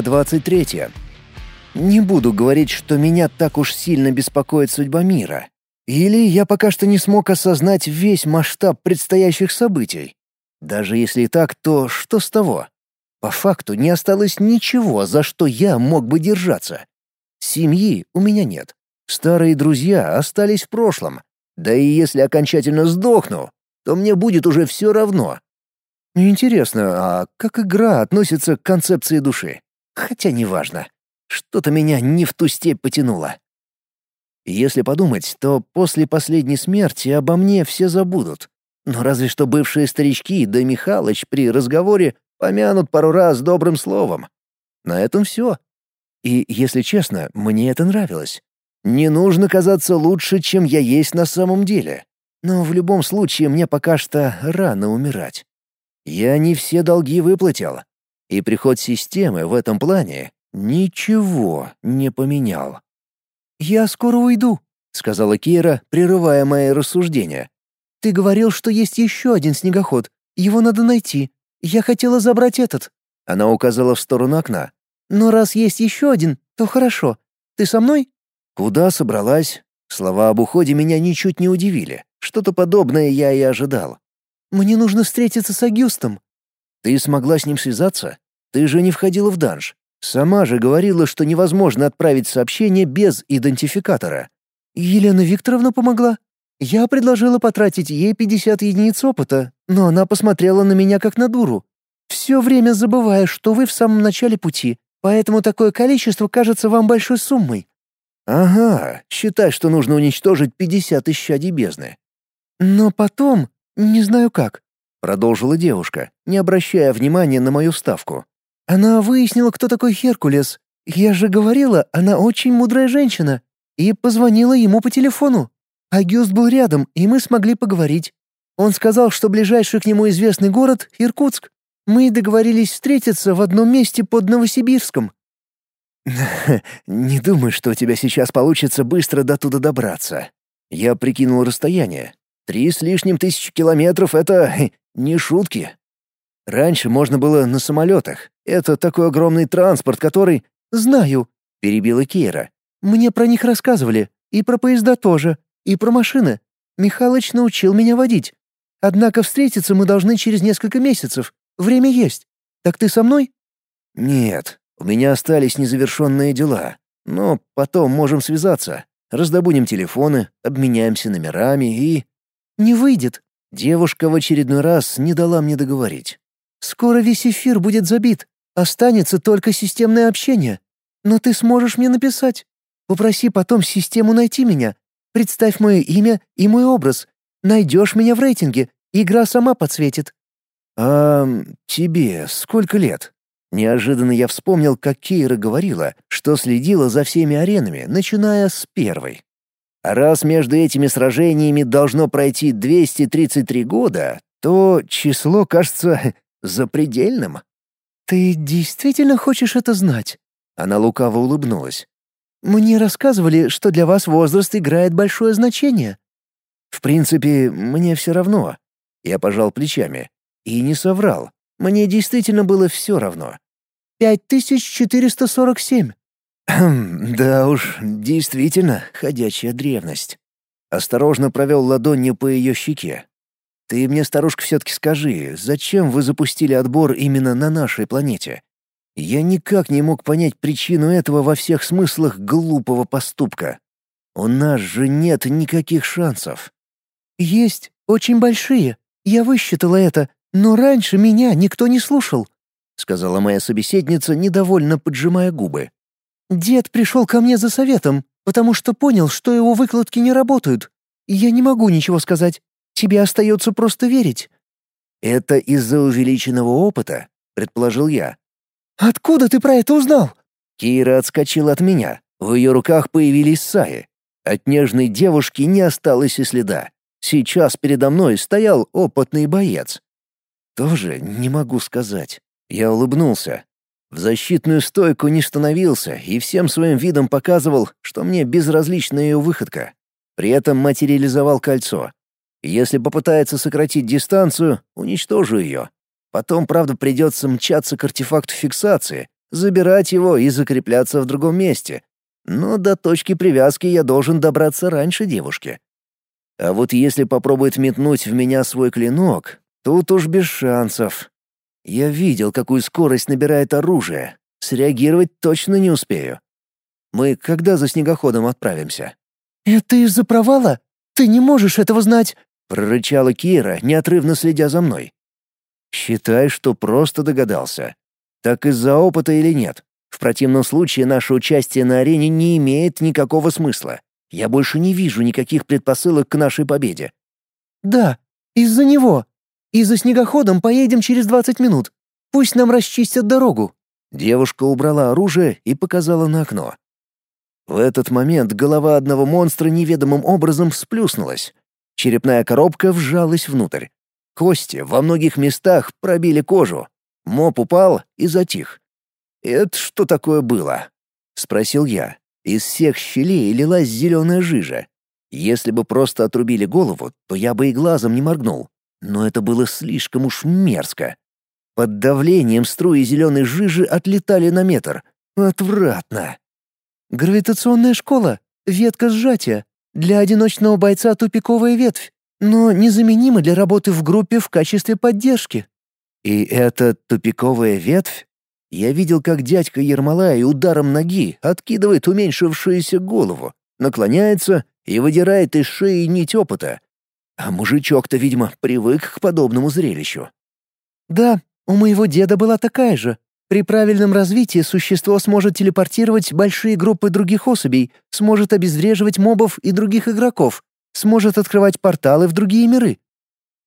Глава 23. Не буду говорить, что меня так уж сильно беспокоит судьба мира. Или я пока что не смог осознать весь масштаб предстоящих событий. Даже если и так, то что с того? По факту не осталось ничего, за что я мог бы держаться. Семьи у меня нет. Старые друзья остались в прошлом. Да и если окончательно сдохну, то мне будет уже все равно. Интересно, а как игра относится к концепции души? Хотя неважно. Что-то меня не в ту степь потянуло. Если подумать, то после последней смерти обо мне все забудут. Но разве что бывшие старички да Михалыч при разговоре помянут пару раз добрым словом. На этом все. И, если честно, мне это нравилось. Не нужно казаться лучше, чем я есть на самом деле. Но в любом случае мне пока что рано умирать. Я не все долги выплатил, и приход системы в этом плане ничего не поменял. «Я скоро уйду», — сказала Кира, прерывая мои рассуждения. «Ты говорил, что есть еще один снегоход. Его надо найти. Я хотела забрать этот». Она указала в сторону окна. «Но раз есть еще один, то хорошо. Ты со мной?» «Куда собралась?» Слова об уходе меня ничуть не удивили. Что-то подобное я и ожидал. Мне нужно встретиться с Агюстом». «Ты смогла с ним связаться? Ты же не входила в данж. Сама же говорила, что невозможно отправить сообщение без идентификатора». «Елена Викторовна помогла. Я предложила потратить ей 50 единиц опыта, но она посмотрела на меня как на дуру. Все время забывая, что вы в самом начале пути, поэтому такое количество кажется вам большой суммой». «Ага, считай, что нужно уничтожить 50 исчадий бездны». «Но потом «Не знаю как», — продолжила девушка, не обращая внимания на мою ставку. «Она выяснила, кто такой Херкулес. Я же говорила, она очень мудрая женщина. И позвонила ему по телефону. Агюст был рядом, и мы смогли поговорить. Он сказал, что ближайший к нему известный город — Иркутск. Мы договорились встретиться в одном месте под Новосибирском». «Не думаю, что у тебя сейчас получится быстро до туда добраться». Я прикинул расстояние. Три с лишним тысяч километров — это не шутки. Раньше можно было на самолетах. Это такой огромный транспорт, который... «Знаю», — перебила Кира. «Мне про них рассказывали. И про поезда тоже. И про машины. Михалыч научил меня водить. Однако встретиться мы должны через несколько месяцев. Время есть. Так ты со мной?» «Нет, у меня остались незавершенные дела. Но потом можем связаться. Раздобудем телефоны, обменяемся номерами и...» «Не выйдет». Девушка в очередной раз не дала мне договорить. «Скоро весь эфир будет забит. Останется только системное общение. Но ты сможешь мне написать. Попроси потом систему найти меня. Представь мое имя и мой образ. Найдешь меня в рейтинге. Игра сама подсветит». «А тебе сколько лет?» Неожиданно я вспомнил, как Кейра говорила, что следила за всеми аренами, начиная с первой. А раз между этими сражениями должно пройти 233 года, то число кажется запредельным. «Ты действительно хочешь это знать?» Она лукаво улыбнулась. «Мне рассказывали, что для вас возраст играет большое значение». «В принципе, мне все равно». Я пожал плечами. И не соврал. Мне действительно было все равно. «Пять тысяч четыреста сорок семь». «Да уж, действительно, ходячая древность». Осторожно провел ладонью по ее щеке. «Ты мне, старушка, все-таки скажи, зачем вы запустили отбор именно на нашей планете? Я никак не мог понять причину этого во всех смыслах глупого поступка. У нас же нет никаких шансов». «Есть, очень большие. Я высчитала это, но раньше меня никто не слушал», — сказала моя собеседница, недовольно поджимая губы. Дед пришел ко мне за советом, потому что понял, что его выкладки не работают. Я не могу ничего сказать. Тебе остается просто верить». «Это из-за увеличенного опыта?» — предположил я. «Откуда ты про это узнал?» Кира отскочила от меня. В ее руках появились саи. От нежной девушки не осталось и следа. Сейчас передо мной стоял опытный боец. Тоже не могу сказать. Я улыбнулся. В защитную стойку не становился и всем своим видом показывал, что мне безразлична ее выходка. При этом материализовал кольцо. Если попытается сократить дистанцию, уничтожу ее. Потом, правда, придется мчаться к артефакту фиксации, забирать его и закрепляться в другом месте. Но до точки привязки я должен добраться раньше девушки. А вот если попробует метнуть в меня свой клинок, тут уж без шансов. Я видел, какую скорость набирает оружие. Среагировать точно не успею. Мы когда за снегоходом отправимся? «Это из-за провала? Ты не можешь этого знать!» — прорычала Кира, неотрывно следя за мной. «Считай, что просто догадался. Так из-за опыта или нет? В противном случае наше участие на арене не имеет никакого смысла. Я больше не вижу никаких предпосылок к нашей победе». «Да, из-за него. И за снегоходом поедем через двадцать минут. Пусть нам расчистят дорогу». Девушка убрала оружие и показала на окно. В этот момент голова одного монстра неведомым образом сплюснулась. Черепная коробка вжалась внутрь. Кости во многих местах пробили кожу. Моп упал и затих. «Это что такое было?» — спросил я. Из всех щелей лилась зеленая жижа. Если бы просто отрубили голову, то я бы и глазом не моргнул. Но это было слишком уж мерзко. Под давлением струи зеленой жижи отлетали на метр. Отвратно. Гравитационная школа, ветка сжатия. Для одиночного бойца тупиковая ветвь, но незаменима для работы в группе в качестве поддержки. И это тупиковая ветвь? Я видел, как дядька Ермолай ударом ноги откидывает уменьшившуюся голову, наклоняется и выдирает из шеи нить опыта. А мужичок-то, видимо, привык к подобному зрелищу. Да, у моего деда была такая же, при правильном развитии существо сможет телепортировать большие группы других особей, сможет обезвреживать мобов и других игроков, сможет открывать порталы в другие миры.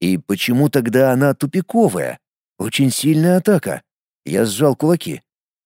И почему тогда она тупиковая? Очень сильная атака. Я сжал кулаки.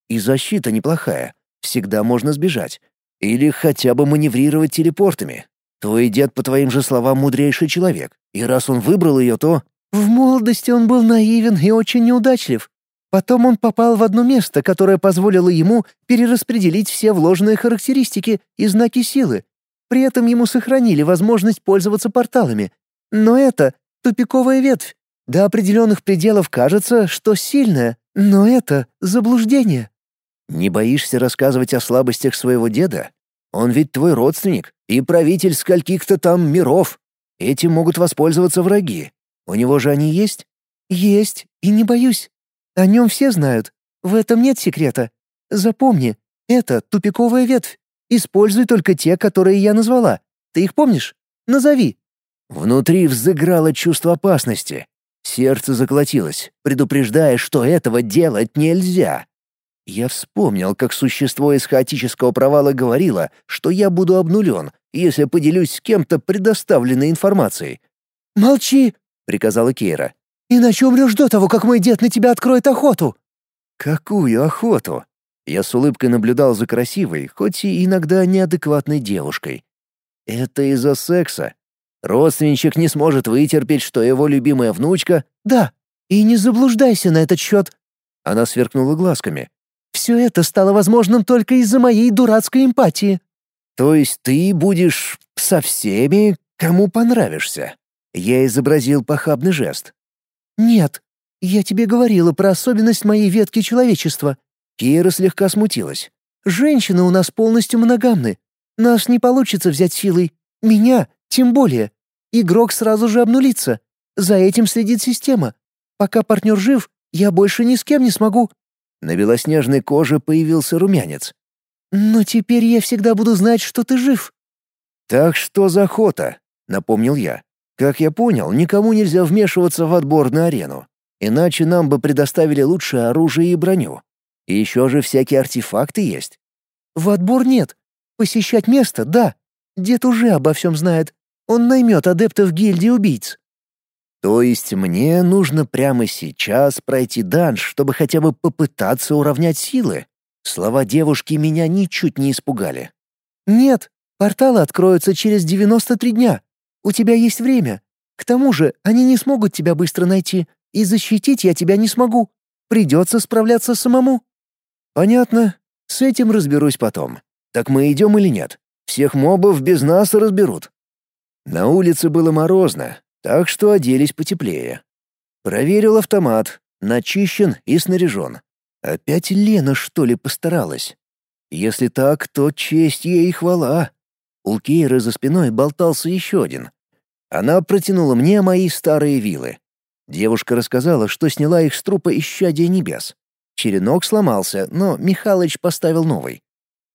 И защита неплохая. Всегда можно сбежать. Или хотя бы маневрировать телепортами. Твой дед, по твоим же словам, мудрейший человек. И раз он выбрал ее, то... В молодости он был наивен и очень неудачлив. Потом он попал в одно место, которое позволило ему перераспределить все вложенные характеристики и знаки силы. При этом ему сохранили возможность пользоваться порталами. Но это тупиковая ветвь. До определенных пределов кажется, что сильная, но это заблуждение. Не боишься рассказывать о слабостях своего деда? Он ведь твой родственник и правитель скольких-то там миров. Этим могут воспользоваться враги. У него же они есть? Есть, и не боюсь. О нем все знают. В этом нет секрета. Запомни, это тупиковая ветвь. Используй только те, которые я назвала. Ты их помнишь? Назови». Внутри взыграло чувство опасности. Сердце заколотилось, предупреждая, что этого делать нельзя. Я вспомнил, как существо из хаотического провала говорило, что я буду обнулен, если поделюсь с кем-то предоставленной информацией. «Молчи!» — приказала Кейра. Иначе умрешь до того, как мой дед на тебя откроет охоту». «Какую охоту?» Я с улыбкой наблюдал за красивой, хоть и иногда неадекватной девушкой. «Это из-за секса. Родственничек не сможет вытерпеть, что его любимая внучка...» «Да, и не заблуждайся на этот счет». Она сверкнула глазками. «Все это стало возможным только из-за моей дурацкой эмпатии». «То есть ты будешь со всеми, кому понравишься?» Я изобразил похабный жест. «Нет, я тебе говорила про особенность моей ветки человечества». Кира слегка смутилась. «Женщины у нас полностью моногамны. Нас не получится взять силой. Меня тем более. Игрок сразу же обнулится. За этим следит система. Пока партнер жив, я больше ни с кем не смогу». На белоснежной коже появился румянец. «Но теперь я всегда буду знать, что ты жив». «Так что за охота?» — напомнил я. Как я понял, никому нельзя вмешиваться в отбор на арену. Иначе нам бы предоставили лучшее оружие и броню. И еще же всякие артефакты есть. В отбор нет. Посещать место — да. Дед уже обо всем знает. Он наймет адептов гильдии убийц. То есть мне нужно прямо сейчас пройти данж, чтобы хотя бы попытаться уравнять силы? Слова девушки меня ничуть не испугали. Нет, порталы откроются через 93 дня. У тебя есть время. К тому же они не смогут тебя быстро найти, и защитить я тебя не смогу. Придется справляться самому». «Понятно. С этим разберусь потом. Так мы идем или нет? Всех мобов без нас разберут». На улице было морозно, так что оделись потеплее. Проверил автомат, начищен и снаряжен. Опять Лена, что ли, постаралась? Если так, то честь ей и хвала. У Кейры за спиной болтался еще один. Она протянула мне мои старые вилы. Девушка рассказала, что сняла их с трупа исчадия небес. Черенок сломался, но Михалыч поставил новый.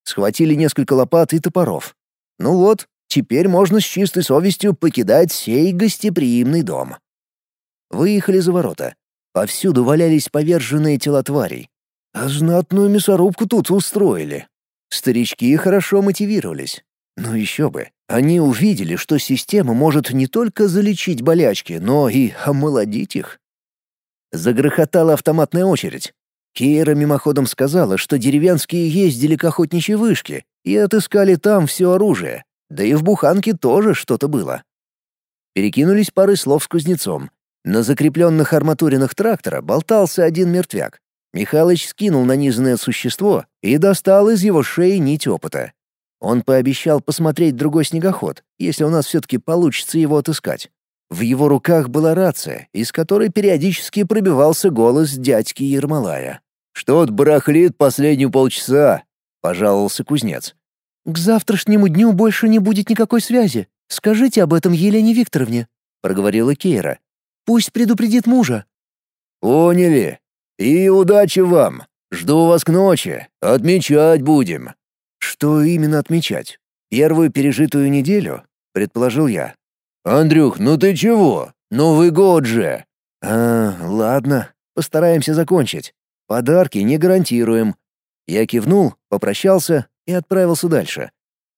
Схватили несколько лопат и топоров. Ну вот, теперь можно с чистой совестью покидать сей гостеприимный дом. Выехали за ворота. Повсюду валялись поверженные тела тварей. А знатную мясорубку тут устроили. Старички хорошо мотивировались. Ну еще бы. Они увидели, что система может не только залечить болячки, но и омолодить их. Загрохотала автоматная очередь. Кейра мимоходом сказала, что деревенские ездили к охотничьей вышке и отыскали там все оружие. Да и в буханке тоже что-то было. Перекинулись парой слов с кузнецом. На закрепленных арматуринах трактора болтался один мертвяк. Михалыч скинул нанизанное существо и достал из его шеи нить опыта. Он пообещал посмотреть другой снегоход, если у нас все-таки получится его отыскать. В его руках была рация, из которой периодически пробивался голос дядьки Ермолая. «Что-то барахлит последние полчаса», — пожаловался кузнец. «К завтрашнему дню больше не будет никакой связи. Скажите об этом Елене Викторовне», — проговорила Кейра. «Пусть предупредит мужа». «Поняли», «И удачи вам! Жду вас к ночи. Отмечать будем». «Что именно отмечать? Первую пережитую неделю?» — предположил я. «Андрюх, ну ты чего? Новый год же!» «А, ладно, постараемся закончить. Подарки не гарантируем». Я кивнул, попрощался и отправился дальше.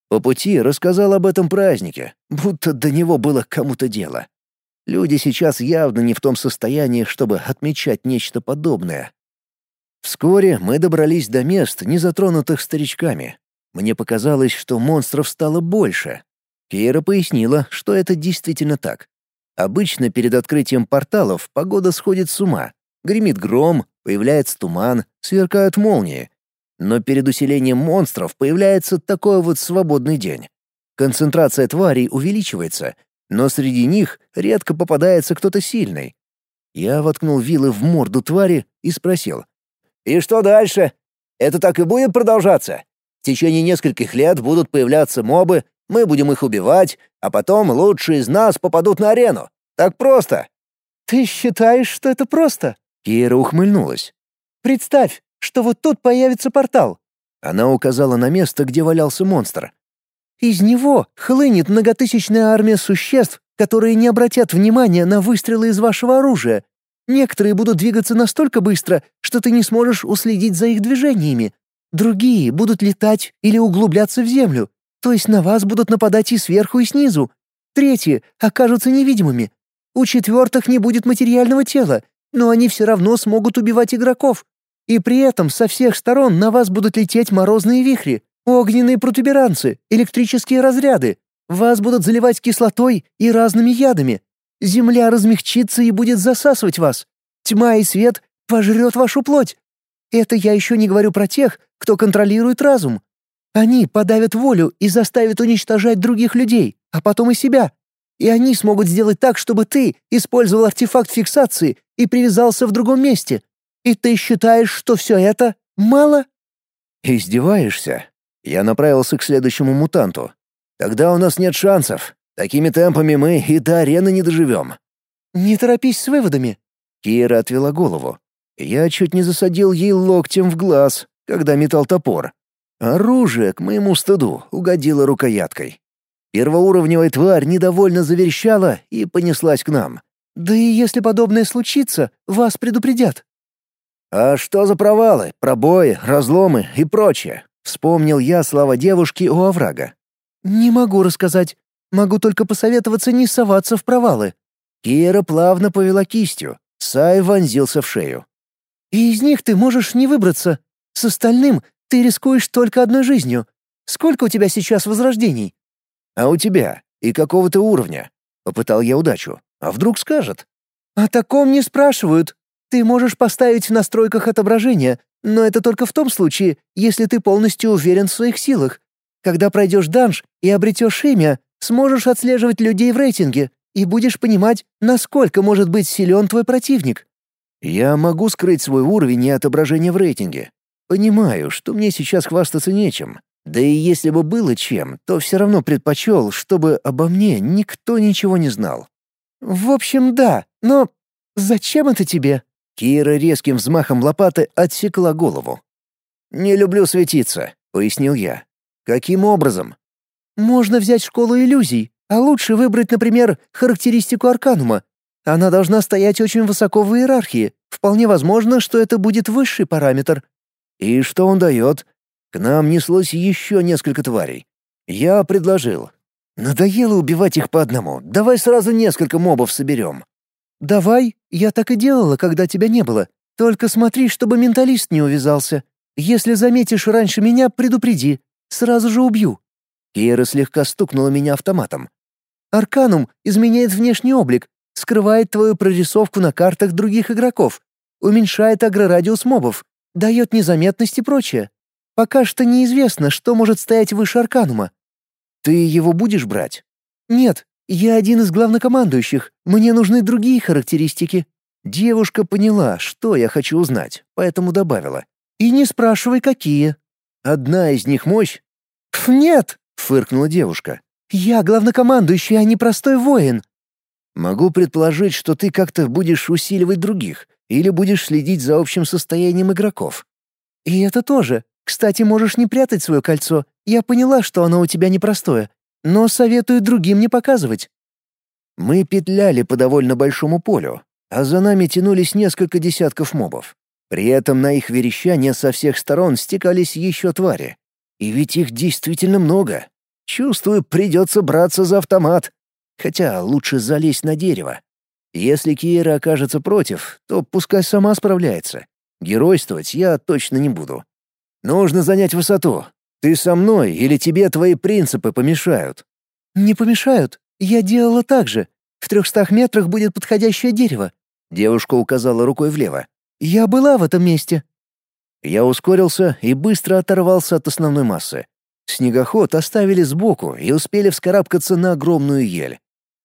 По пути рассказал об этом празднике, будто до него было кому-то дело. Люди сейчас явно не в том состоянии, чтобы отмечать нечто подобное. Вскоре мы добрались до мест, не затронутых старичками. Мне показалось, что монстров стало больше. Кейра пояснила, что это действительно так. Обычно перед открытием порталов погода сходит с ума. Гремит гром, появляется туман, сверкают молнии. Но перед усилением монстров появляется такой вот свободный день. Концентрация тварей увеличивается, но среди них редко попадается кто-то сильный. Я воткнул вилы в морду твари и спросил. «И что дальше? Это так и будет продолжаться? В течение нескольких лет будут появляться мобы, мы будем их убивать, а потом лучшие из нас попадут на арену. Так просто!» «Ты считаешь, что это просто?» Кира ухмыльнулась. «Представь, что вот тут появится портал». Она указала на место, где валялся монстр. Из него хлынет многотысячная армия существ, которые не обратят внимания на выстрелы из вашего оружия. Некоторые будут двигаться настолько быстро, что ты не сможешь уследить за их движениями. Другие будут летать или углубляться в землю, то есть на вас будут нападать и сверху, и снизу. Третьи окажутся невидимыми. У четвертых не будет материального тела, но они все равно смогут убивать игроков. И при этом со всех сторон на вас будут лететь морозные вихри. Огненные протуберанцы, электрические разряды. Вас будут заливать кислотой и разными ядами. Земля размягчится и будет засасывать вас. Тьма и свет пожрет вашу плоть. Это я еще не говорю про тех, кто контролирует разум. Они подавят волю и заставят уничтожать других людей, а потом и себя. И они смогут сделать так, чтобы ты использовал артефакт фиксации и привязался в другом месте. И ты считаешь, что все это мало? Издеваешься? Я направился к следующему мутанту. Тогда у нас нет шансов. Такими темпами мы и до арены не доживем. Не торопись с выводами. Кира отвела голову. Я чуть не засадил ей локтем в глаз, когда метал топор. Оружие, к моему стыду, угодило рукояткой. Первоуровневая тварь недовольно заверещала и понеслась к нам. «Да и если подобное случится, вас предупредят». «А что за провалы, пробои, разломы и прочее? Вспомнил я слова девушки у оврага. «Не могу рассказать. Могу только посоветоваться не соваться в провалы». Кира плавно повела кистью. Сай вонзился в шею. «И из них ты можешь не выбраться. С остальным ты рискуешь только одной жизнью. Сколько у тебя сейчас возрождений?» «А у тебя? И какого то уровня?» Попытал я удачу. «А вдруг скажет?» «О таком не спрашивают. Ты можешь поставить в настройках отображение, но это только в том случае, если ты полностью уверен в своих силах. Когда пройдешь данж и обретешь имя, сможешь отслеживать людей в рейтинге и будешь понимать, насколько может быть силен твой противник. Я могу скрыть свой уровень и отображение в рейтинге. Понимаю, что мне сейчас хвастаться нечем. Да и если бы было чем, то все равно предпочел, чтобы обо мне никто ничего не знал. «В общем, да, но зачем это тебе?» Кира резким взмахом лопаты отсекла голову. «Не люблю светиться», — пояснил я. «Каким образом?» «Можно взять школу иллюзий, а лучше выбрать, например, характеристику Арканума. Она должна стоять очень высоко в иерархии. Вполне возможно, что это будет высший параметр». «И что он дает?» К нам неслось еще несколько тварей. Я предложил. «Надоело убивать их по одному. Давай сразу несколько мобов соберем». «Давай, я так и делала, когда тебя не было. Только смотри, чтобы менталист не увязался. Если заметишь раньше меня, предупреди. Сразу же убью». Кира слегка стукнула меня автоматом. «Арканум изменяет внешний облик, скрывает твою прорисовку на картах других игроков, уменьшает агрорадиус мобов, дает незаметность и прочее. Пока что неизвестно, что может стоять выше Арканума. Ты его будешь брать? Нет, я один из главнокомандующих, мне нужны другие характеристики. Девушка поняла, что я хочу узнать, поэтому добавила. И не спрашивай, какие. Одна из них мощь? Пф, нет, фыркнула девушка. Я главнокомандующий, а не простой воин. Могу предположить, что ты как-то будешь усиливать других или будешь следить за общим состоянием игроков. И это тоже. Кстати, можешь не прятать свое кольцо. Я поняла, что оно у тебя непростое. Но советую другим не показывать». Мы петляли по довольно большому полю, а за нами тянулись несколько десятков мобов. При этом на их верещание со всех сторон стекались еще твари. И ведь их действительно много. Чувствую, придется браться за автомат. Хотя лучше залезть на дерево. Если Киера окажется против, то пускай сама справляется. Геройствовать я точно не буду. Нужно занять высоту. Ты со мной или тебе твои принципы помешают?» «Не помешают. Я делала так же. В трехстах метрах будет подходящее дерево». Девушка указала рукой влево. «Я была в этом месте». Я ускорился и быстро оторвался от основной массы. Снегоход оставили сбоку и успели вскарабкаться на огромную ель.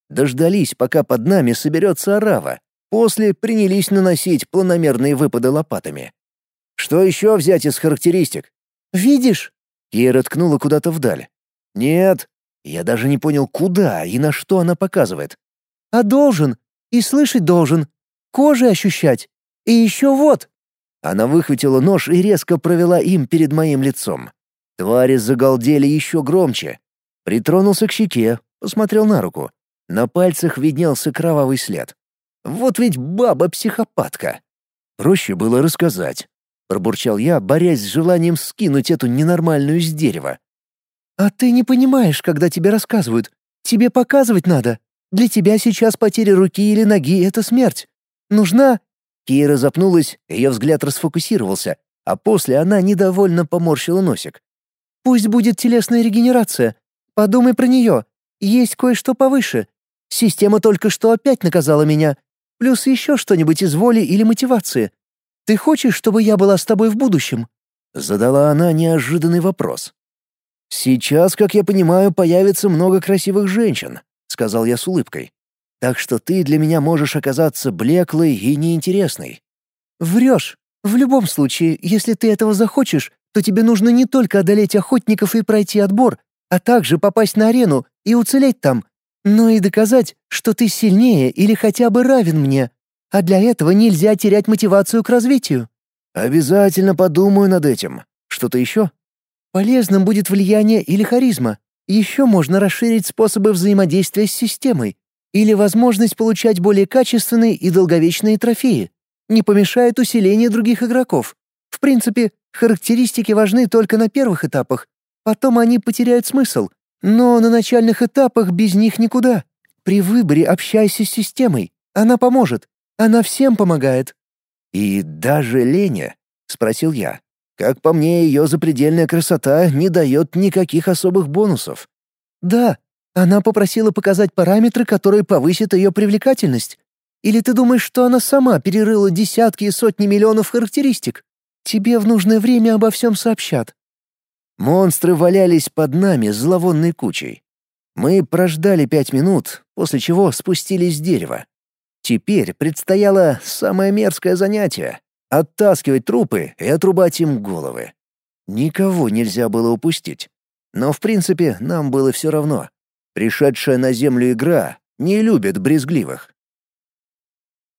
Дождались, пока под нами соберется орава. После принялись наносить планомерные выпады лопатами. Что еще взять из характеристик? Видишь? Кира ткнула куда-то вдаль. Нет, я даже не понял, куда и на что она показывает. А должен. И слышать должен. Кожей ощущать. И еще вот. Она выхватила нож и резко провела им перед моим лицом. Твари загалдели еще громче. Притронулся к щеке, посмотрел на руку. На пальцах виднелся кровавый след. Вот ведь баба-психопатка. Проще было рассказать. Пробурчал я, борясь с желанием скинуть эту ненормальную с дерева. «А ты не понимаешь, когда тебе рассказывают. Тебе показывать надо. Для тебя сейчас потеря руки или ноги — это смерть. Нужна...» Кира запнулась, ее взгляд расфокусировался, а после она недовольно поморщила носик. «Пусть будет телесная регенерация. Подумай про нее. Есть кое-что повыше. Система только что опять наказала меня. Плюс еще что-нибудь из воли или мотивации. Ты хочешь, чтобы я была с тобой в будущем?» Задала она неожиданный вопрос. «Сейчас, как я понимаю, появится много красивых женщин», — сказал я с улыбкой. «Так что ты для меня можешь оказаться блеклой и неинтересной». «Врешь. В любом случае, если ты этого захочешь, то тебе нужно не только одолеть охотников и пройти отбор, а также попасть на арену и уцелеть там, но и доказать, что ты сильнее или хотя бы равен мне. А для этого нельзя терять мотивацию к развитию. Обязательно подумаю над этим. Что-то еще? Полезным будет влияние или харизма. Еще можно расширить способы взаимодействия с системой или возможность получать более качественные и долговечные трофеи. Не помешает усиление других игроков. В принципе, характеристики важны только на первых этапах. Потом они потеряют смысл. Но на начальных этапах без них никуда. При выборе общайся с системой. Она поможет. Она всем помогает». «И даже Лене?» — спросил я. «Как по мне, ее запредельная красота не дает никаких особых бонусов». «Да, она попросила показать параметры, которые повысят ее привлекательность. Или ты думаешь, что она сама перерыла десятки и сотни миллионов характеристик? Тебе в нужное время обо всем сообщат». Монстры валялись под нами зловонной кучей. Мы прождали пять минут, после чего спустились с дерева. Теперь предстояло самое мерзкое занятие — оттаскивать трупы и отрубать им головы. Никого нельзя было упустить. Но, в принципе, нам было все равно. Пришедшая на Землю игра не любит брезгливых.